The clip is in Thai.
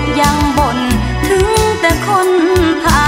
ดยังบน ถึงแต่คนผ่า